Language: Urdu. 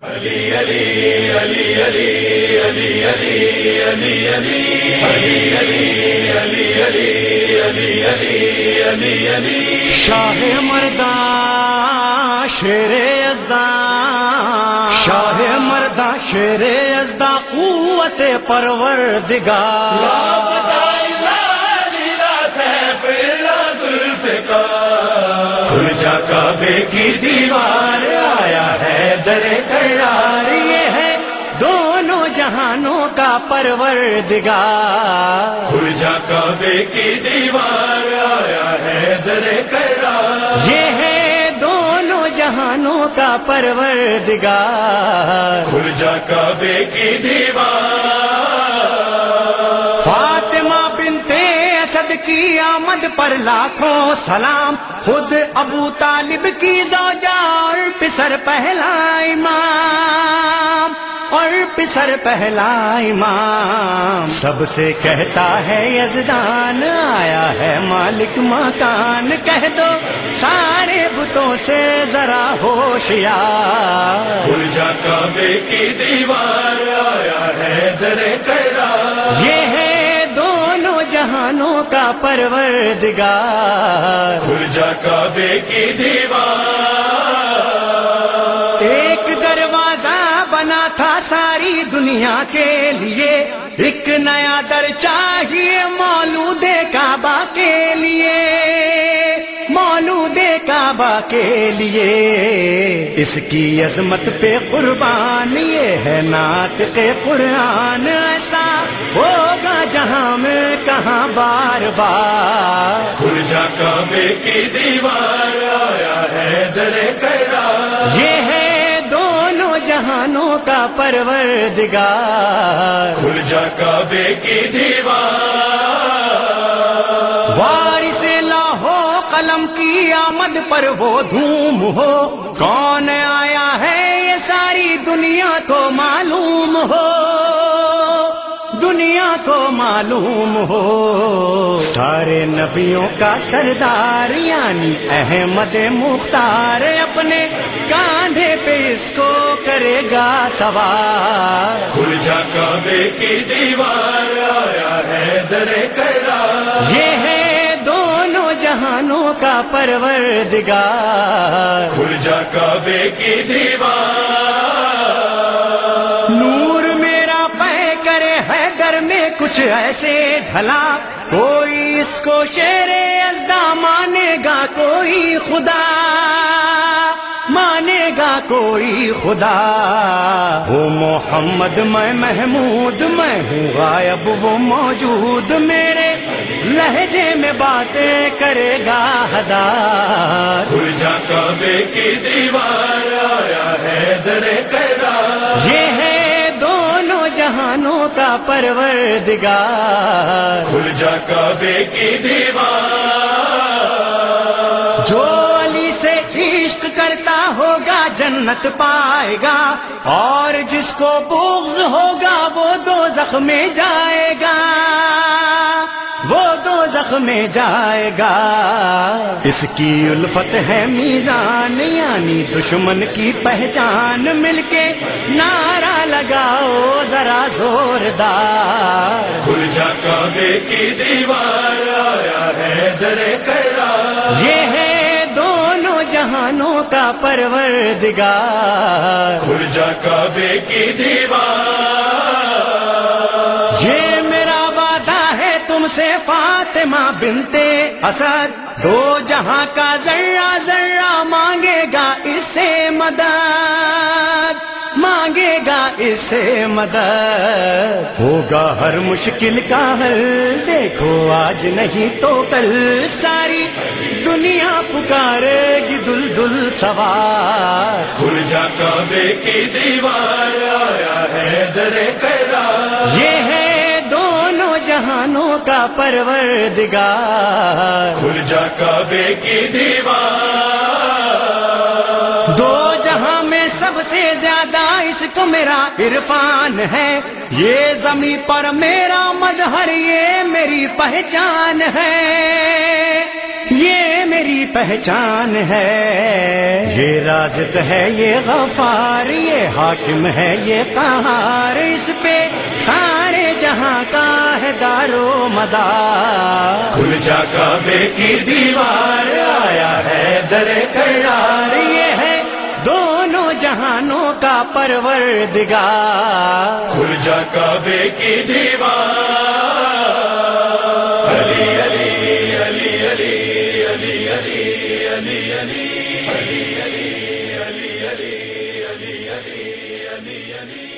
شاہ مردہ شیر ازدا شاہ مردہ شیر ازدا قوت پرور دگا کھل جا کعبے کی دیوار۔ قرار یہ ہے دونوں جہانوں کا پرور دگا کھل جا کعبے کی دیوار آیا ہے در قرار یہ ہے دونوں جہانوں کا پرور دگا کھل جا کعبے کی دیوار اسد کی آمد پر لاکھوں سلام خود ابو طالب کی زوجہ اور پسر پہلا امام اور پسر پہلا امام سب سے کہتا ہے یزدان آیا ہے مالک مکان کہہ دو سارے بتوں سے ذرا ہوشیار۔ کھل جا کعبے کی دیوار آیا ہے در یہ ہے جہانوں کا پروردگار۔ کھل جا کعبے کی دیوار۔ ایک دروازہ بنا تھا ساری دنیا کے لیے۔ ایک نیا در چاہیے مولود کعبہ کے لیے۔ مولود کعبہ کے لیے۔ اس کی عظمت پہ قربان یہ ہے نعت کے قرآن ایسا ہوگا جہاں میں کہاں بار بار۔ کھل جا کعبے کی دیوار آیا ہے در یہ ہے دونوں جہانوں کا پروردگار۔ کھل جا کعبے کی دیوار۔ وارث لاہو قلم کی آمد پر وہ دھوم ہو۔ کون آیا ہے یہ ساری دنیا کو معلوم کو معلوم ہو۔ سارے نبیوں کا سردار یعنی احمد مختار اپنے کاندھے پہ اس کو کرے گا سوار۔ کھل جا کعبے کی دیوار آیا ہے در یہ ہے دونوں جہانوں کا پروردگار۔ کھل جا کعبے کی دیوار کچھ ایسے ڈھلا کوئی اس کو شیر ازدا مانے گا کوئی خدا۔ مانے گا کوئی خدا۔ وہ محمد میں محمود میں ہوں غائب وہ موجود میرے لہجے میں باتیں کرے گا ہزار۔ کی دیوار آیا ہے در یہ ہے جہانوں کا پروردگار۔ کھل جا کعبے کی دیوار۔ جو علی سے عشق کرتا ہوگا جنت پائے گا اور جس کو بغض ہوگا وہ دو زخم جائے گا۔ دو زخم جائے گا۔ اس کی الفت ہے میزان یعنی دشمن کی پہچان۔ مل کے نعرہ لگاؤ ذرا زوردار۔ کھل جا کعبے کی دیوار آیا ہے در یہ ہے دونوں جہانوں کا پروردگار۔ کھل جا کعبے کی دیوار بنتے اسد دو جہاں کا ذرہ ذرہ مانگے گا اس سے مدد۔ مانگے گا اس سے مدد۔ ہوگا ہر مشکل کا حل۔ دیکھو آج نہیں تو کل۔ ساری دنیا پکارے گی دل دل سوار۔ کھل جا کعبے کی دیوار آیا ہے در قرار۔ یہ ہے جہانوں کا پروردگار۔ کھل جا کعبے کی دیوار۔ دو جہاں میں سب سے زیادہ اس کو میرا عرفان ہے۔ یہ زمین پر میرا مظہر یہ میری پہچان ہے۔ یہ میری پہچان ہے۔ یہ رازق ہے یہ غفار یہ حاکم ہے یہ قہار۔ اس پہ کا ہے دارو مدار کھل جا کعبے کی دیوار آیا ہے در کرار یہ ہے دونوں جہانوں کا پروردگار کھل جا کعبے کی دیوار علی علی علی علی علی علی علی علی علی علی علی علی علی علی علی علی